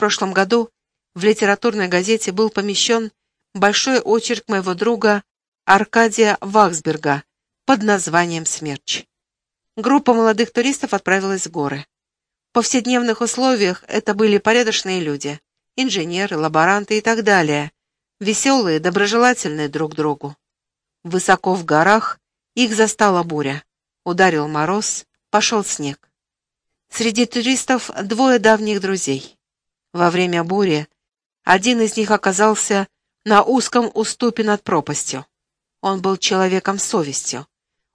прошлом году в литературной газете был помещен большой очерк моего друга Аркадия Вахсберга под названием «Смерч». Группа молодых туристов отправилась в горы. В повседневных условиях это были порядочные люди, инженеры, лаборанты и так далее, веселые, доброжелательные друг другу. Высоко в горах их застала буря. Ударил мороз, пошел снег. Среди туристов двое давних друзей. Во время бури один из них оказался на узком уступе над пропастью. Он был человеком совестью.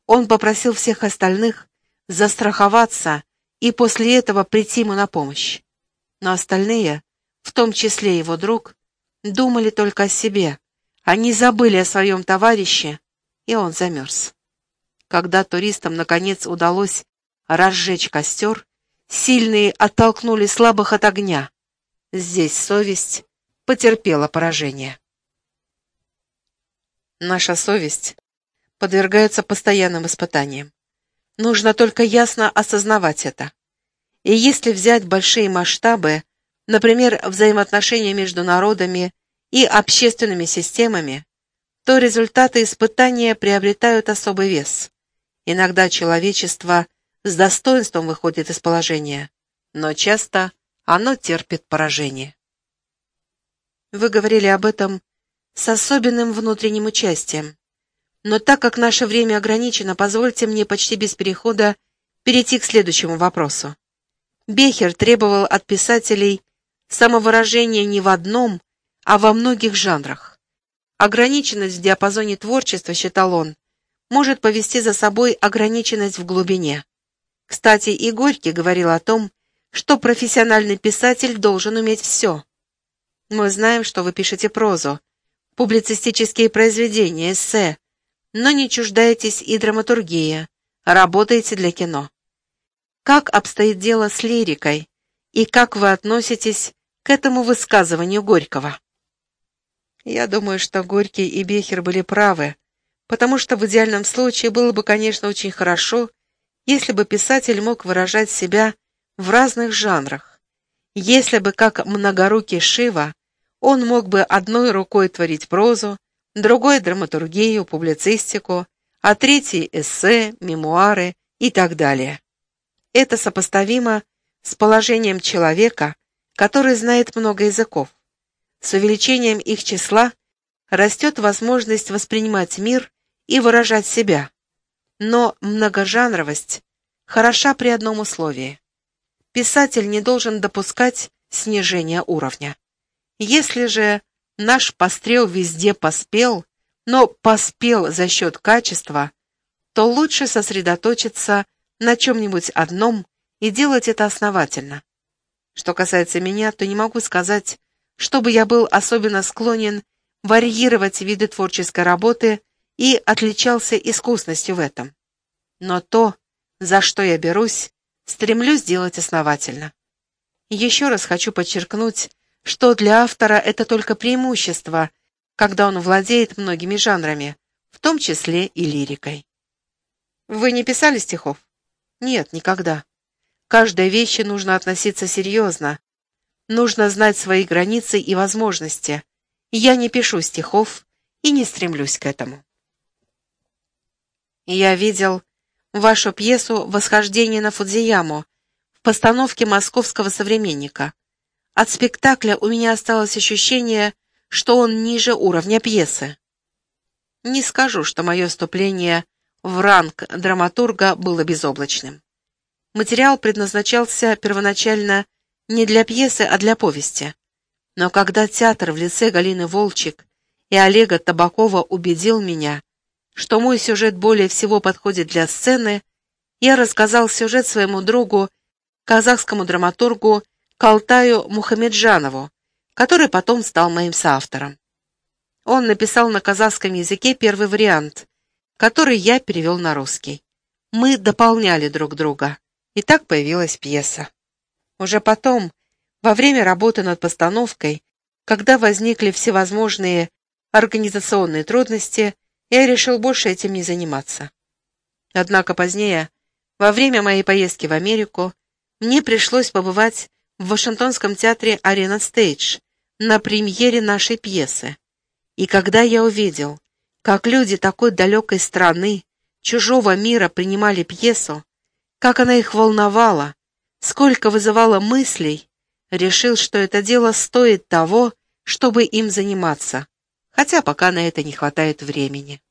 Он попросил всех остальных застраховаться и после этого прийти ему на помощь. Но остальные, в том числе его друг, думали только о себе. Они забыли о своем товарище, и он замерз. Когда туристам, наконец, удалось разжечь костер, сильные оттолкнули слабых от огня. Здесь совесть потерпела поражение. Наша совесть подвергается постоянным испытаниям. Нужно только ясно осознавать это. И если взять большие масштабы, например, взаимоотношения между народами и общественными системами, то результаты испытания приобретают особый вес. Иногда человечество с достоинством выходит из положения, но часто оно терпит поражение. Вы говорили об этом с особенным внутренним участием. Но так как наше время ограничено, позвольте мне почти без перехода перейти к следующему вопросу. Бехер требовал от писателей самовыражения не в одном, а во многих жанрах. Ограниченность в диапазоне творчества, считал он, может повести за собой ограниченность в глубине. Кстати, и Горький говорил о том, что профессиональный писатель должен уметь все. Мы знаем, что вы пишете прозу, публицистические произведения, эссе, но не чуждаетесь и драматургия, работаете для кино. Как обстоит дело с лирикой, и как вы относитесь к этому высказыванию Горького? Я думаю, что Горький и Бехер были правы, потому что в идеальном случае было бы, конечно, очень хорошо, если бы писатель мог выражать себя в разных жанрах, если бы, как многорукий Шива, он мог бы одной рукой творить прозу, другой — драматургию, публицистику, а третий — эссе, мемуары и так далее. Это сопоставимо с положением человека, который знает много языков. С увеличением их числа растет возможность воспринимать мир и выражать себя. Но многожанровость хороша при одном условии. Писатель не должен допускать снижения уровня. Если же наш пострел везде поспел, но поспел за счет качества, то лучше сосредоточиться на чем-нибудь одном и делать это основательно. Что касается меня, то не могу сказать, чтобы я был особенно склонен варьировать виды творческой работы и отличался искусностью в этом. Но то, за что я берусь, стремлюсь делать основательно. Еще раз хочу подчеркнуть, что для автора это только преимущество, когда он владеет многими жанрами, в том числе и лирикой. Вы не писали стихов? Нет, никогда. Каждой вещи нужно относиться серьезно. Нужно знать свои границы и возможности. Я не пишу стихов и не стремлюсь к этому. Я видел вашу пьесу «Восхождение на Фудзияму» в постановке московского современника. От спектакля у меня осталось ощущение, что он ниже уровня пьесы. Не скажу, что мое вступление в ранг драматурга было безоблачным. Материал предназначался первоначально не для пьесы, а для повести. Но когда театр в лице Галины Волчек и Олега Табакова убедил меня, что мой сюжет более всего подходит для сцены, я рассказал сюжет своему другу, казахскому драматургу Калтаю Мухамеджанову, который потом стал моим соавтором. Он написал на казахском языке первый вариант, который я перевел на русский. Мы дополняли друг друга, и так появилась пьеса. Уже потом, во время работы над постановкой, когда возникли всевозможные организационные трудности, я решил больше этим не заниматься. Однако позднее, во время моей поездки в Америку, мне пришлось побывать в Вашингтонском театре «Арена Стейдж» на премьере нашей пьесы. И когда я увидел, как люди такой далекой страны, чужого мира принимали пьесу, как она их волновала, сколько вызывала мыслей, решил, что это дело стоит того, чтобы им заниматься, хотя пока на это не хватает времени.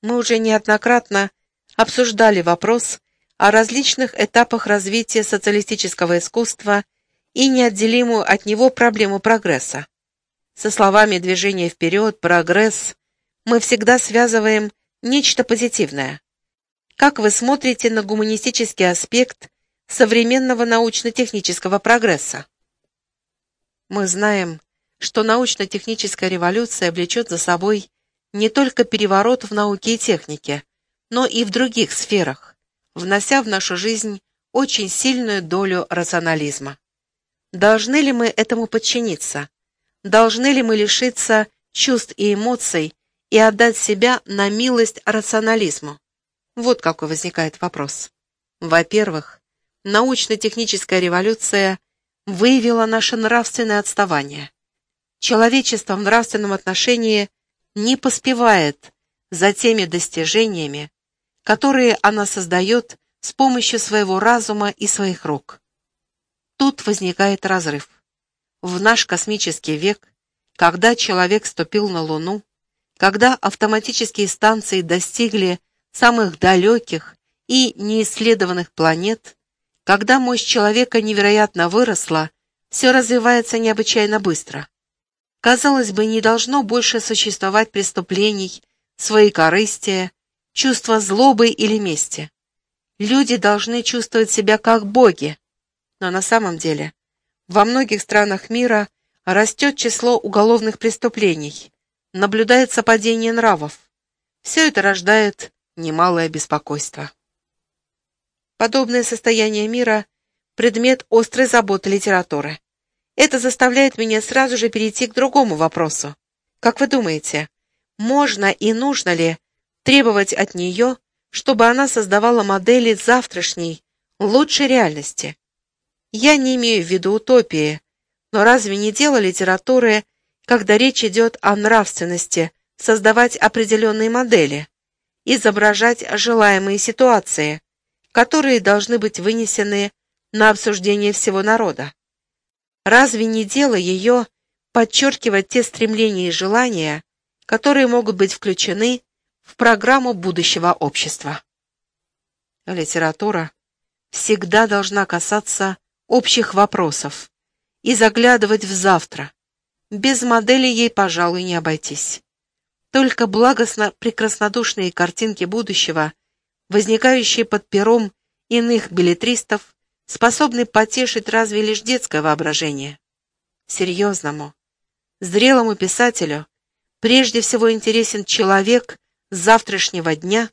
Мы уже неоднократно обсуждали вопрос о различных этапах развития социалистического искусства и неотделимую от него проблему прогресса. Со словами «движение вперед», «прогресс» мы всегда связываем нечто позитивное. Как вы смотрите на гуманистический аспект современного научно-технического прогресса? Мы знаем, что научно-техническая революция влечет за собой не только переворот в науке и технике, но и в других сферах, внося в нашу жизнь очень сильную долю рационализма. Должны ли мы этому подчиниться? Должны ли мы лишиться чувств и эмоций и отдать себя на милость рационализму? Вот какой возникает вопрос. Во-первых, научно-техническая революция выявила наше нравственное отставание. Человечество в нравственном отношении не поспевает за теми достижениями, которые она создает с помощью своего разума и своих рук. Тут возникает разрыв. В наш космический век, когда человек ступил на Луну, когда автоматические станции достигли самых далеких и неисследованных планет, когда мощь человека невероятно выросла, все развивается необычайно быстро. Казалось бы, не должно больше существовать преступлений, своекорыстия, чувства злобы или мести. Люди должны чувствовать себя как боги, но на самом деле во многих странах мира растет число уголовных преступлений, наблюдается падение нравов. Все это рождает немалое беспокойство. Подобное состояние мира – предмет острой заботы литературы. Это заставляет меня сразу же перейти к другому вопросу. Как вы думаете, можно и нужно ли требовать от нее, чтобы она создавала модели завтрашней, лучшей реальности? Я не имею в виду утопии, но разве не дело литературы, когда речь идет о нравственности, создавать определенные модели, изображать желаемые ситуации, которые должны быть вынесены на обсуждение всего народа? Разве не дело ее подчеркивать те стремления и желания, которые могут быть включены в программу будущего общества? Литература всегда должна касаться общих вопросов и заглядывать в завтра. Без модели ей, пожалуй, не обойтись. Только благостно прекраснодушные картинки будущего, возникающие под пером иных билетристов, способны потешить разве лишь детское воображение. Серьезному, зрелому писателю прежде всего интересен человек завтрашнего дня,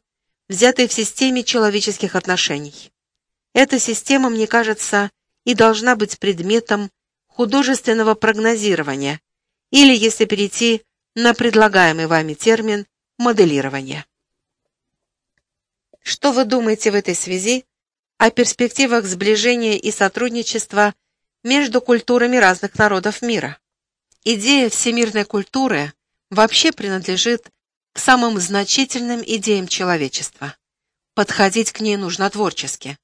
взятый в системе человеческих отношений. Эта система, мне кажется, и должна быть предметом художественного прогнозирования, или, если перейти на предлагаемый вами термин, моделирования. Что вы думаете в этой связи о перспективах сближения и сотрудничества между культурами разных народов мира? Идея всемирной культуры вообще принадлежит к самым значительным идеям человечества. Подходить к ней нужно творчески.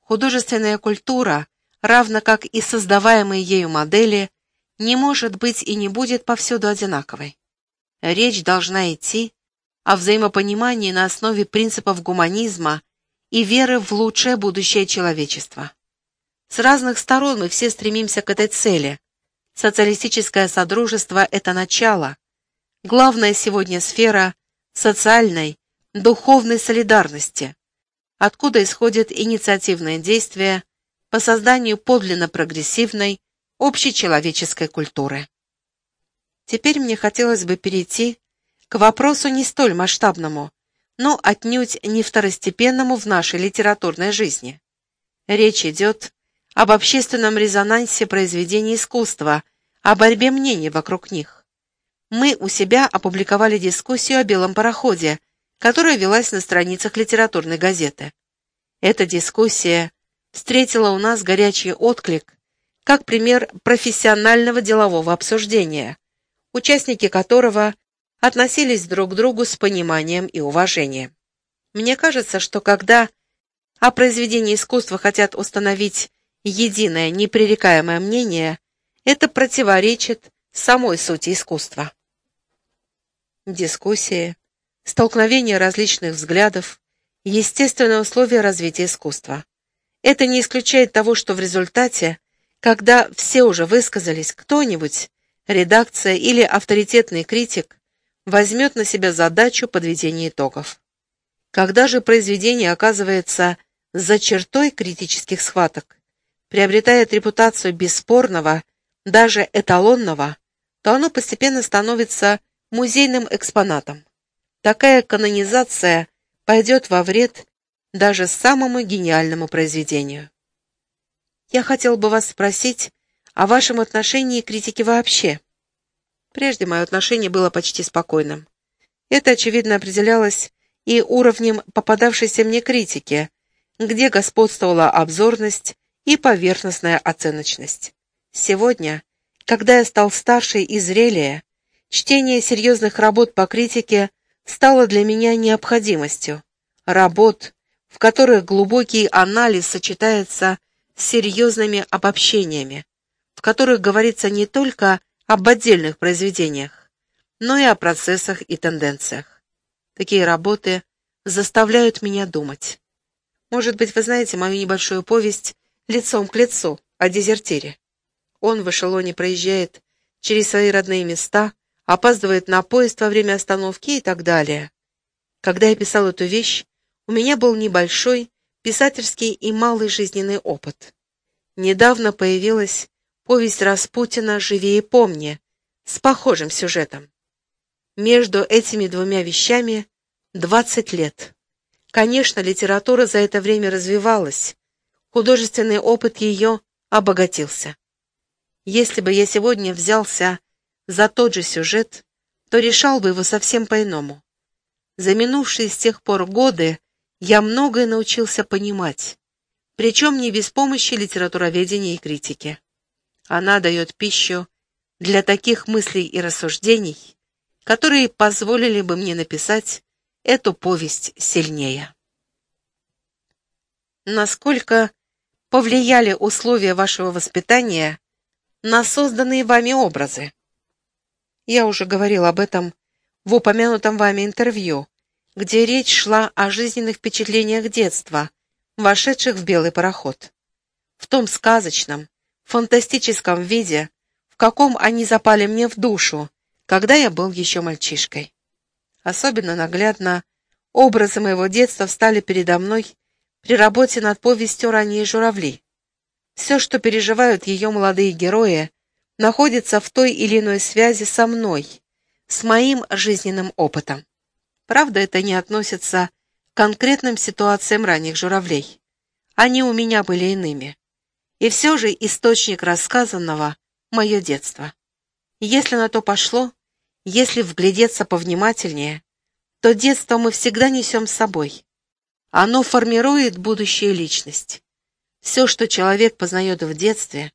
Художественная культура равно как и создаваемые ею модели, не может быть и не будет повсюду одинаковой. Речь должна идти о взаимопонимании на основе принципов гуманизма и веры в лучшее будущее человечества. С разных сторон мы все стремимся к этой цели. Социалистическое содружество – это начало. Главная сегодня сфера социальной, духовной солидарности, откуда исходит инициативное действие по созданию подлинно прогрессивной общечеловеческой культуры. Теперь мне хотелось бы перейти к вопросу не столь масштабному, но отнюдь не второстепенному в нашей литературной жизни. Речь идет об общественном резонансе произведений искусства, о борьбе мнений вокруг них. Мы у себя опубликовали дискуссию о «Белом пароходе», которая велась на страницах литературной газеты. Эта дискуссия встретила у нас горячий отклик, как пример профессионального делового обсуждения, участники которого относились друг к другу с пониманием и уважением. Мне кажется, что когда о произведении искусства хотят установить единое непререкаемое мнение, это противоречит самой сути искусства. Дискуссии, столкновение различных взглядов, естественное условие развития искусства. Это не исключает того, что в результате, когда все уже высказались, кто-нибудь, редакция или авторитетный критик, возьмет на себя задачу подведения итогов. Когда же произведение оказывается за чертой критических схваток, приобретает репутацию бесспорного, даже эталонного, то оно постепенно становится музейным экспонатом. Такая канонизация пойдет во вред даже самому гениальному произведению. Я хотел бы вас спросить о вашем отношении к критике вообще. Прежде мое отношение было почти спокойным. Это, очевидно, определялось и уровнем попадавшейся мне критики, где господствовала обзорность и поверхностная оценочность. Сегодня, когда я стал старше и зрелее, чтение серьезных работ по критике стало для меня необходимостью. Работ, в которых глубокий анализ сочетается с серьезными обобщениями, в которых говорится не только об отдельных произведениях, но и о процессах и тенденциях. Такие работы заставляют меня думать. Может быть, вы знаете мою небольшую повесть «Лицом к лицу» о дезертире. Он в эшелоне проезжает через свои родные места, опаздывает на поезд во время остановки и так далее. Когда я писал эту вещь, у меня был небольшой писательский и малый жизненный опыт. Недавно появилась повесть Распутина «Живее помни» с похожим сюжетом. Между этими двумя вещами 20 лет. Конечно, литература за это время развивалась, художественный опыт ее обогатился. Если бы я сегодня взялся за тот же сюжет, то решал бы его совсем по-иному. За минувшие с тех пор годы я многое научился понимать, причем не без помощи литературоведения и критики. Она дает пищу для таких мыслей и рассуждений, которые позволили бы мне написать эту повесть сильнее. Насколько повлияли условия вашего воспитания на созданные вами образы? Я уже говорил об этом в упомянутом вами интервью, где речь шла о жизненных впечатлениях детства, вошедших в белый пароход. В том сказочном, фантастическом виде, в каком они запали мне в душу, когда я был еще мальчишкой. Особенно наглядно образы моего детства встали передо мной при работе над повестью «Ранние журавли». Все, что переживают ее молодые герои, находится в той или иной связи со мной, с моим жизненным опытом. Правда, это не относится к конкретным ситуациям ранних журавлей. Они у меня были иными. И все же источник рассказанного — мое детство. Если на то пошло, если вглядеться повнимательнее, то детство мы всегда несем с собой. Оно формирует будущую личность. Все, что человек познает в детстве,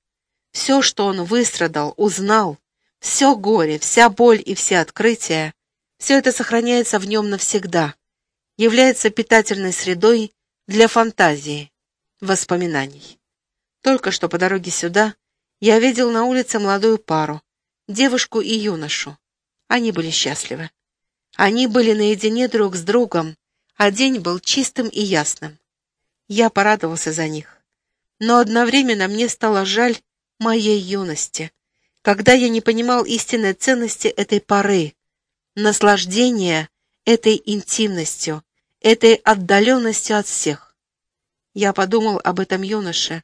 все, что он выстрадал, узнал, все горе, вся боль и все открытия, все это сохраняется в нем навсегда, является питательной средой для фантазии, воспоминаний. Только что по дороге сюда я видел на улице молодую пару, девушку и юношу. Они были счастливы. Они были наедине друг с другом, а день был чистым и ясным. Я порадовался за них. Но одновременно мне стало жаль моей юности, когда я не понимал истинной ценности этой поры, наслаждения этой интимностью, этой отдаленностью от всех. Я подумал об этом юноше,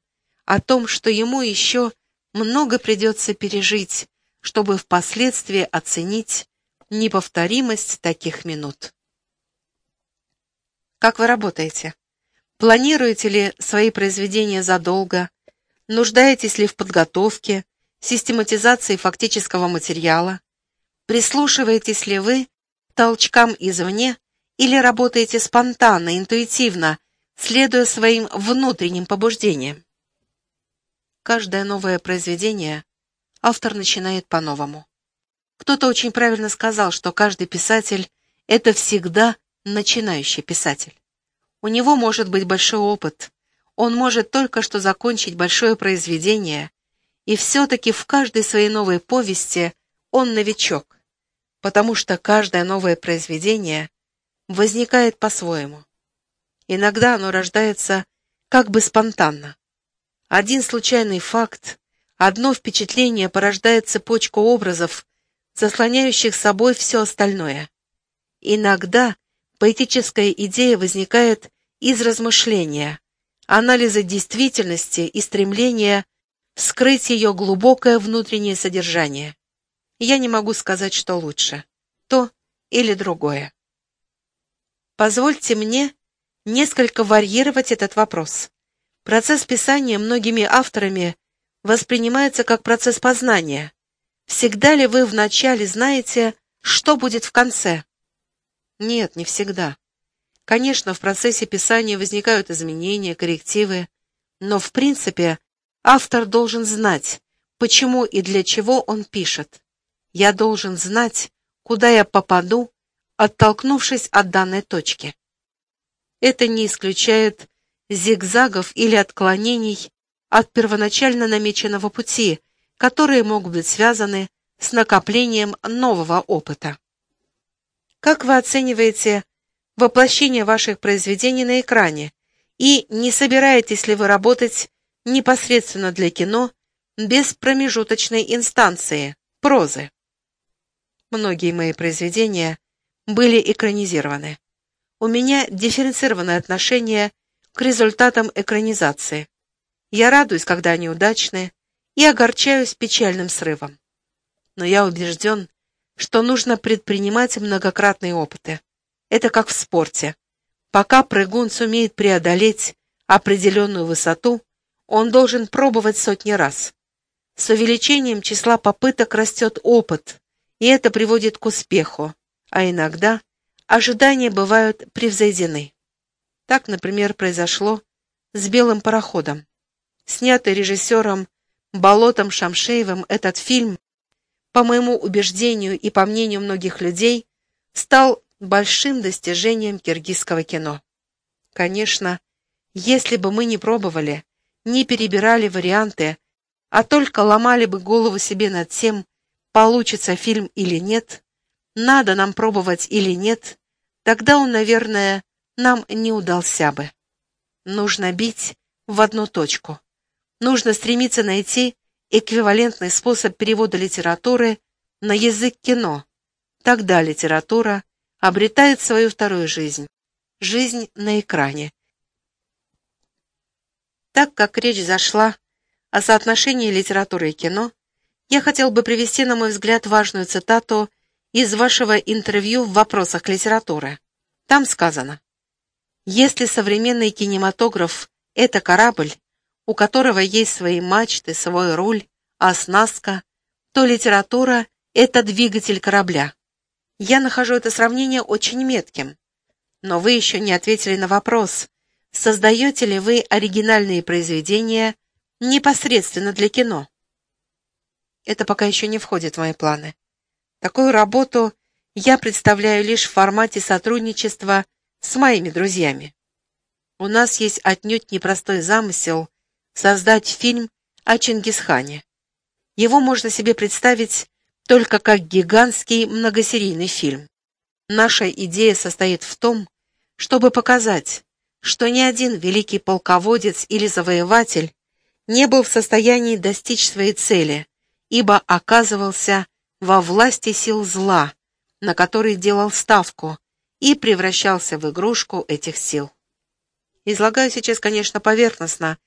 о том, что ему еще много придется пережить, чтобы впоследствии оценить неповторимость таких минут. Как вы работаете? Планируете ли свои произведения задолго? Нуждаетесь ли в подготовке, систематизации фактического материала? Прислушиваетесь ли вы к толчкам извне или работаете спонтанно, интуитивно, следуя своим внутренним побуждениям. Каждое новое произведение автор начинает по-новому. Кто-то очень правильно сказал, что каждый писатель — это всегда начинающий писатель. У него может быть большой опыт, он может только что закончить большое произведение, и все-таки в каждой своей новой повести он новичок, потому что каждое новое произведение возникает по-своему. Иногда оно рождается как бы спонтанно. Один случайный факт, одно впечатление порождает цепочку образов, заслоняющих собой все остальное. Иногда поэтическая идея возникает из размышления, анализа действительности и стремления скрыть ее глубокое внутреннее содержание. Я не могу сказать, что лучше, то или другое. Позвольте мне несколько варьировать этот вопрос. Процесс писания многими авторами воспринимается как процесс познания. Всегда ли вы вначале знаете, что будет в конце? Нет, не всегда. Конечно, в процессе писания возникают изменения, коррективы, но в принципе автор должен знать, почему и для чего он пишет. Я должен знать, куда я попаду, оттолкнувшись от данной точки. Это не исключает зигзагов или отклонений от первоначально намеченного пути, которые могут быть связаны с накоплением нового опыта. Как вы оцениваете воплощение ваших произведений на экране и не собираетесь ли вы работать непосредственно для кино без промежуточной инстанции, прозы? Многие мои произведения были экранизированы. У меня дифференцированное отношение к результатам экранизации. Я радуюсь, когда они удачны, и огорчаюсь печальным срывом. Но я убежден, что нужно предпринимать многократные опыты. Это как в спорте. Пока прыгун сумеет преодолеть определенную высоту, он должен пробовать сотни раз. С увеличением числа попыток растет опыт, и это приводит к успеху, а иногда ожидания бывают превзойдены. Так, например, произошло с «Белым пароходом». Снятый режиссером Болотом Шамшеевым этот фильм, по моему убеждению и по мнению многих людей, стал большим достижением киргизского кино. Конечно, если бы мы не пробовали, не перебирали варианты, а только ломали бы голову себе над тем, получится фильм или нет, надо нам пробовать или нет, тогда он, наверное, нам не удался бы. Нужно бить в одну точку. Нужно стремиться найти эквивалентный способ перевода литературы на язык кино. Тогда литература обретает свою вторую жизнь. Жизнь на экране. Так как речь зашла о соотношении литературы и кино, я хотел бы привести, на мой взгляд, важную цитату из вашего интервью в «Вопросах литературы». Там сказано, «Если современный кинематограф — это корабль, у которого есть свои мачты, свой руль, оснастка, то литература — это двигатель корабля. Я нахожу это сравнение очень метким. Но вы еще не ответили на вопрос, создаете ли вы оригинальные произведения непосредственно для кино? Это пока еще не входит в мои планы. Такую работу я представляю лишь в формате сотрудничества с моими друзьями. У нас есть отнюдь непростой замысел создать фильм о Чингисхане. Его можно себе представить только как гигантский многосерийный фильм. Наша идея состоит в том, чтобы показать, что ни один великий полководец или завоеватель не был в состоянии достичь своей цели, ибо оказывался во власти сил зла, на который делал ставку, и превращался в игрушку этих сил. Излагаю сейчас, конечно, поверхностно.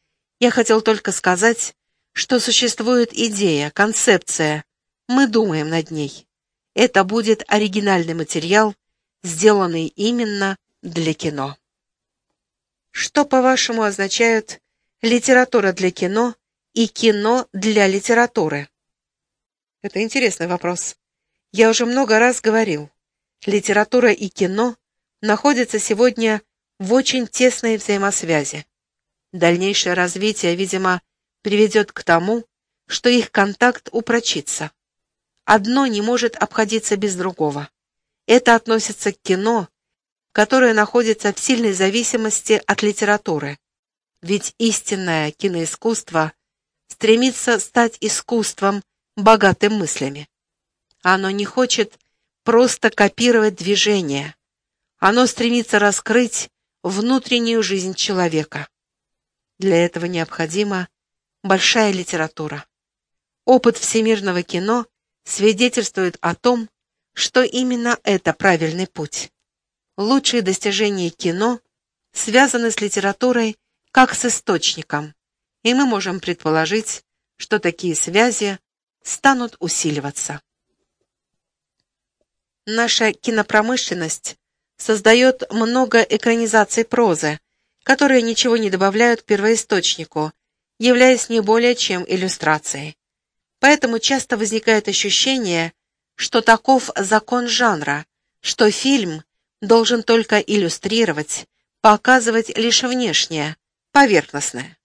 Я хотел только сказать, что существует идея, концепция. Мы думаем над ней. Это будет оригинальный материал, сделанный именно для кино. Что, по-вашему, означают литература для кино и кино для литературы? Это интересный вопрос. Я уже много раз говорил, литература и кино находятся сегодня в очень тесной взаимосвязи. Дальнейшее развитие, видимо, приведет к тому, что их контакт упрочится. Одно не может обходиться без другого. Это относится к кино, которое находится в сильной зависимости от литературы. Ведь истинное киноискусство стремится стать искусством, богатым мыслями. Оно не хочет просто копировать движения. Оно стремится раскрыть внутреннюю жизнь человека. Для этого необходима большая литература. Опыт всемирного кино свидетельствует о том, что именно это правильный путь. Лучшие достижения кино связаны с литературой как с источником, и мы можем предположить, что такие связи станут усиливаться. Наша кинопромышленность создает много экранизаций прозы, которые ничего не добавляют первоисточнику, являясь не более чем иллюстрацией. Поэтому часто возникает ощущение, что таков закон жанра, что фильм должен только иллюстрировать, показывать лишь внешнее, поверхностное.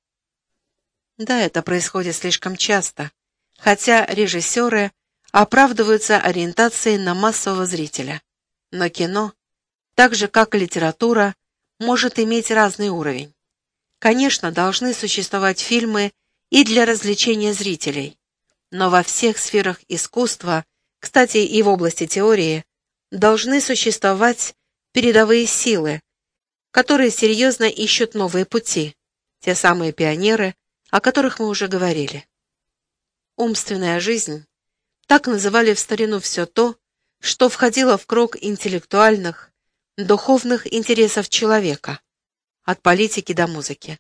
Да, это происходит слишком часто, хотя режиссеры оправдываются ориентацией на массового зрителя. Но кино, так же как и литература, может иметь разный уровень. Конечно, должны существовать фильмы и для развлечения зрителей, но во всех сферах искусства, кстати, и в области теории, должны существовать передовые силы, которые серьезно ищут новые пути, те самые пионеры, о которых мы уже говорили. Умственная жизнь – так называли в старину все то, что входило в круг интеллектуальных, духовных интересов человека, от политики до музыки.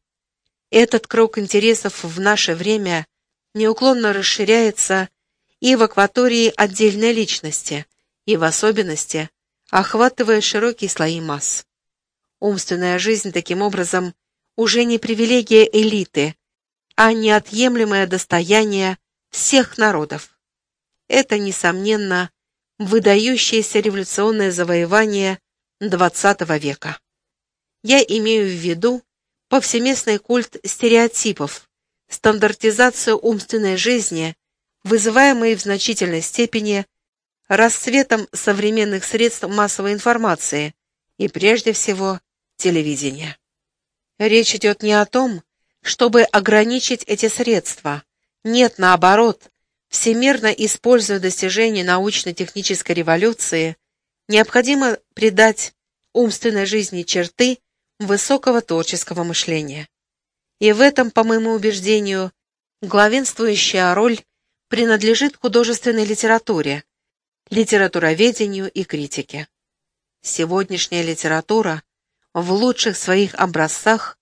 Этот круг интересов в наше время неуклонно расширяется и в акватории отдельной личности, и в особенности охватывая широкие слои масс. Умственная жизнь, таким образом, уже не привилегия элиты, а неотъемлемое достояние всех народов. Это, несомненно, выдающееся революционное завоевание XX века. Я имею в виду повсеместный культ стереотипов, стандартизацию умственной жизни, вызываемой в значительной степени расцветом современных средств массовой информации и, прежде всего, телевидения. Речь идет не о том, чтобы ограничить эти средства. Нет, наоборот, всемирно используя достижения научно-технической революции, необходимо придать умственной жизни черты высокого творческого мышления. И в этом, по моему убеждению, главенствующая роль принадлежит художественной литературе, литературоведению и критике. Сегодняшняя литература в лучших своих образцах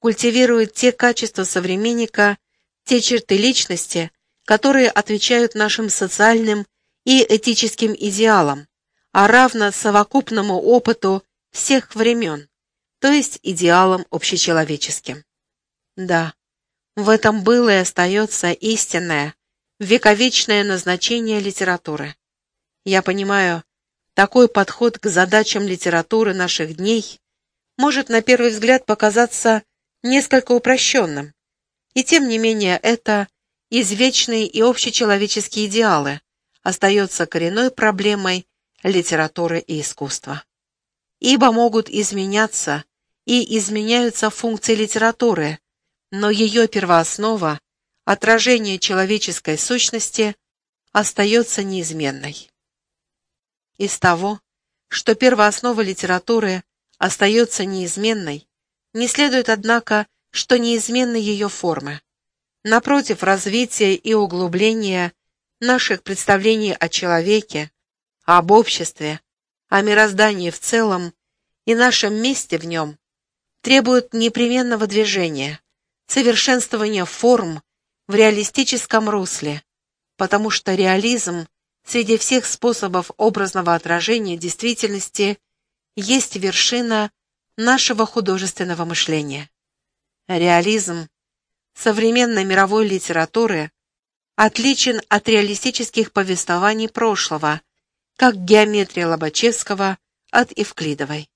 культивирует те качества современника, те черты личности, которые отвечают нашим социальным и этическим идеалам, а равно совокупному опыту всех времен, то есть идеалам общечеловеческим. Да, в этом было и остается истинное, вековечное назначение литературы. Я понимаю, такой подход к задачам литературы наших дней может на первый взгляд показаться несколько упрощенным, и тем не менее это извечные и общечеловеческие идеалы остается коренной проблемой литературы и искусства. Ибо могут изменяться и изменяются функции литературы, но ее первооснова, отражение человеческой сущности, остается неизменной. Из того, что первооснова литературы остается неизменной, не следует, однако, что неизменны ее формы. Напротив, развитие и углубление наших представлений о человеке, об обществе, о мироздании в целом и нашем месте в нем требуют непременного движения, совершенствования форм в реалистическом русле, потому что реализм среди всех способов образного отражения действительности есть вершина нашего художественного мышления. Реализм современной мировой литературы отличен от реалистических повествований прошлого, как геометрия Лобачевского от Евклидовой.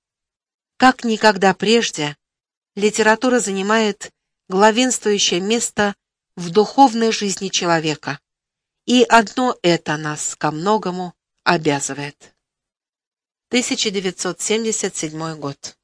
Как никогда прежде, литература занимает главенствующее место в духовной жизни человека, и одно это нас ко многому обязывает. 1977 год.